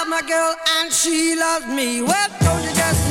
love my girl and she loves me. Well, don't you just